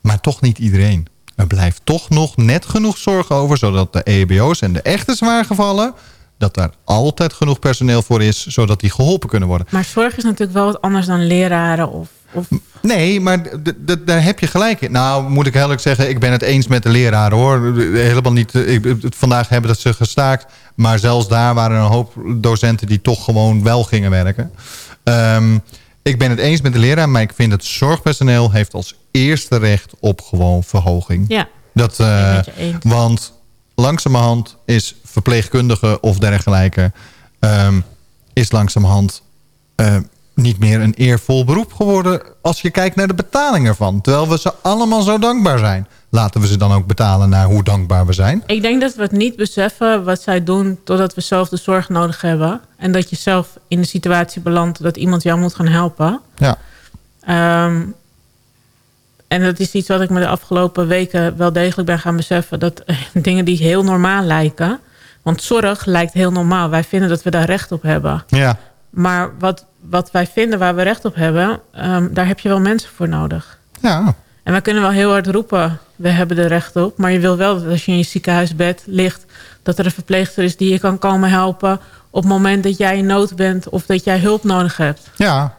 maar toch niet iedereen. Er blijft toch nog net genoeg zorg over... zodat de EHBO's en de echte zwaargevallen... dat daar altijd genoeg personeel voor is... zodat die geholpen kunnen worden. Maar zorg is natuurlijk wel wat anders dan leraren of... of Nee, maar daar heb je gelijk in. Nou, moet ik eerlijk zeggen, ik ben het eens met de leraren hoor. Helemaal niet. eh, Ik, vandaag hebben dat ze gestaakt. Maar zelfs daar waren een hoop docenten die toch gewoon wel gingen werken. Ehm, ik ben het eens met de leraar, maar ik vind het zorgpersoneel heeft als eerste recht op gewoon verhoging. ja, Dat, eh, want langzamerhand is verpleegkundige of dergelijke... ehm, is langzamerhand eh, niet meer een eervol beroep geworden... als je kijkt naar de betaling ervan. Terwijl we ze allemaal zo dankbaar zijn. Laten we ze dan ook betalen naar hoe dankbaar we zijn. ik denk dat we het niet beseffen wat zij doen... totdat we zelf de zorg nodig hebben. En dat je zelf in de situatie belandt... dat iemand jou moet gaan helpen. Ja, Ehm, en dat is iets wat ik me de afgelopen weken wel degelijk ben gaan beseffen. Dat eh, dingen die heel normaal lijken. Want zorg lijkt heel normaal. Wij vinden dat we daar recht op hebben. ja, Maar wat, wat wij vinden waar we recht op hebben, ehm, daar heb je wel mensen voor nodig. ja. En wij kunnen wel heel hard roepen, we hebben er recht op. Maar je wil wel dat als je in je ziekenhuisbed ligt... dat er een verpleegster is die je kan komen helpen... op het moment dat jij in nood bent of dat jij hulp nodig hebt. ja.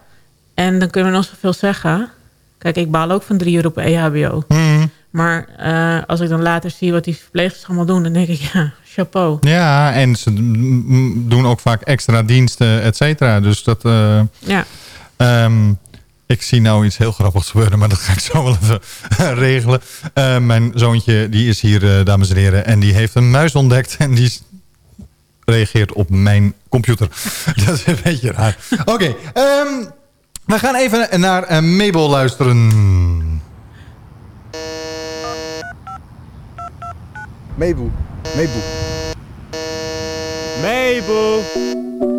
En dan kunnen we nog zoveel zeggen. Kijk, ik baal ook van drie uur op EHBO. Mhm. Maar eh, als ik dan later zie wat die verpleegsters allemaal doen... dan denk ik, ja, chapeau. Ja, en ze mm, mm, doen ook vaak extra diensten, et cetera. Dus dat... eh, Ja. Ehm, ik zie nou iets heel grappigs gebeuren, maar dat ga ik zo wel even regelen. Eh, mijn zoontje, die is hier, eh, dames en heren, en die heeft een muis ontdekt en die reageert op mijn computer. dat is een beetje raar. Oké, ehm, we gaan even naar eh, Mabel luisteren. Mabel, Mabel. Mabel.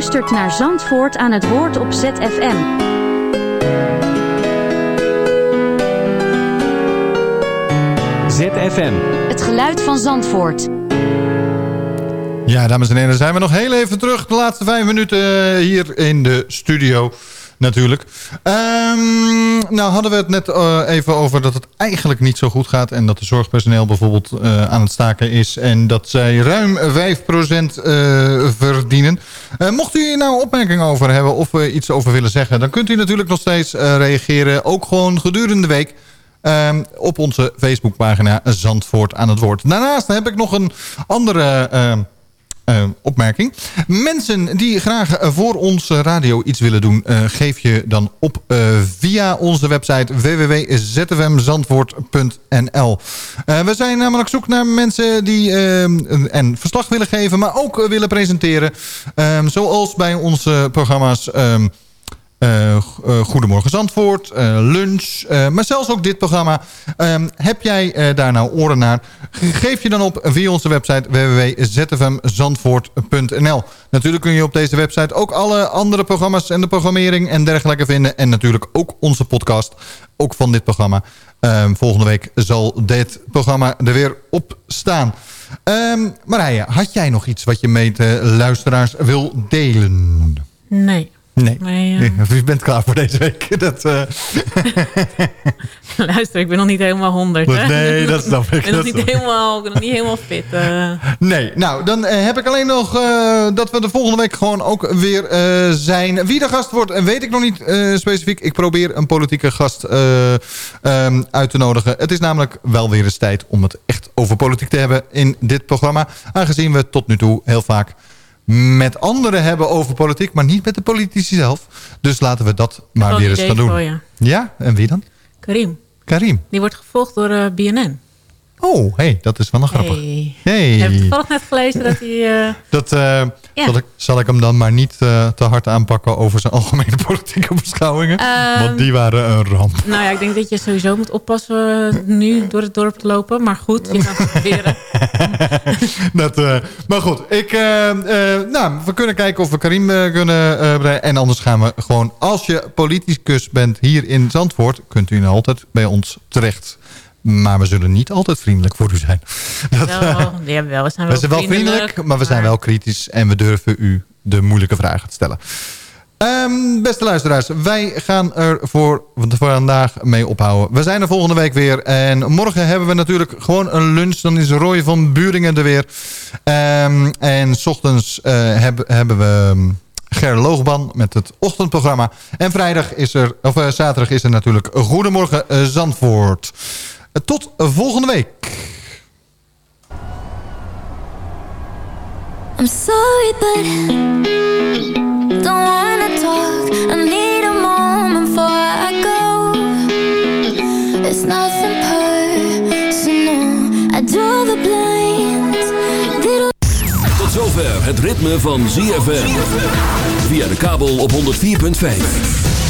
luistert naar Zandvoort aan het woord op ZFM. ZFM. Het geluid van Zandvoort. Ja, dames en heren, dan zijn we nog heel even terug. De laatste vijf minuten eh, hier in de studio natuurlijk. Ehm, nou hadden we het net eh, even over dat het eigenlijk niet zo goed gaat... en dat de zorgpersoneel bijvoorbeeld eh, aan het staken is... en dat zij ruim 5% eh, verdienen. Mocht u hier nou opmerkingen over hebben of iets over willen zeggen... dan kunt u natuurlijk nog steeds reageren, ook gewoon gedurende de week... Ehm, op onze Facebookpagina Zandvoort aan het woord. Daarnaast heb ik nog een andere ehm, eh, opmerking. Mensen die graag eh, voor onze radio iets willen doen... eh, geef je dan op eh, via onze website www.zfmzandvoort.nl We zijn namelijk zoek naar mensen die ehm, en verslag willen geven... maar ook willen presenteren. Ehm, zoals bij onze programma's... Goedemorgen Zandvoort, eh, lunch, eh, maar zelfs ook dit programma. Ehm, heb jij eh, daar nou oren naar? Ge- Geef je dan op via onze website www.zfmzandvoort.nl Natuurlijk kun je op deze website ook alle andere programma's en de programmering en dergelijke vinden. En natuurlijk ook onze podcast, ook van dit programma. Ehm, volgende week zal dit programma er weer op staan. Ehm Marije, had jij nog iets wat je met de luisteraars wil delen? Nee. Nee. Nee, Nee, Je bent klaar voor deze week. Dat, eh, Luister, ik ben nog niet helemaal honderd. hè? Nee, dat snap ik, Ik ben nog niet helemaal, nog niet helemaal fit. eh. nee, nou, dan eh, heb ik alleen nog dat we de volgende week gewoon ook weer zijn. Wie de gast wordt, weet ik nog niet specifiek. Ik probeer een politieke gast eh, ehm, uit te nodigen. Het is namelijk wel weer eens tijd om het echt over politiek te hebben in dit programma. Aangezien we tot nu toe heel vaak met anderen hebben over politiek, maar niet met de politici zelf. Dus laten we dat maar weer een eens gaan doen. Ja, en wie dan? Karim, Karim. die wordt gevolgd door eh, BNN. Oh, hey, dat is wel een grappig. Hey. Hey. Ik heb toevallig net gelezen dat hij... eh, Dat, eh, Ja. zal, ik, zal ik hem dan maar niet eh, te hard aanpakken over zijn algemene politieke beschouwingen? Ehm, Want die waren een ramp. nou ja, ik denk dat je sowieso moet oppassen nu door het dorp te lopen. Maar goed, je gaat het proberen. Dat, maar goed, ik, nou, we kunnen kijken of we Karim kunnen bereiken. En anders gaan we gewoon, als je politicus bent hier in Zandvoort... kunt u altijd bij ons terecht. Maar we zullen niet altijd vriendelijk voor u zijn. Dat, Wel, ja, wel, we zijn we wel, zijn wel vriendelijk, maar we zijn wel kritisch. En we durven u de moeilijke vragen te stellen. Ehm, beste luisteraars, wij gaan er voor vandaag mee ophouden. We zijn er volgende week weer. En morgen hebben we natuurlijk gewoon een lunch. Dan is Roy van Buringen er weer. Ehm, en s ochtends eh, heb- hebben we... ehm, Ger Loogban met het ochtendprogramma. En vrijdag is er, of eh, zaterdag is er natuurlijk Goedemorgen eh, Zandvoort. Tot volgende week. I'm sorry, but don't wanna talk. I need a moment before I go. It's nothing personal. I draw the blinds. Tot zover het ritme van ZFM. Via de kabel op 104.5.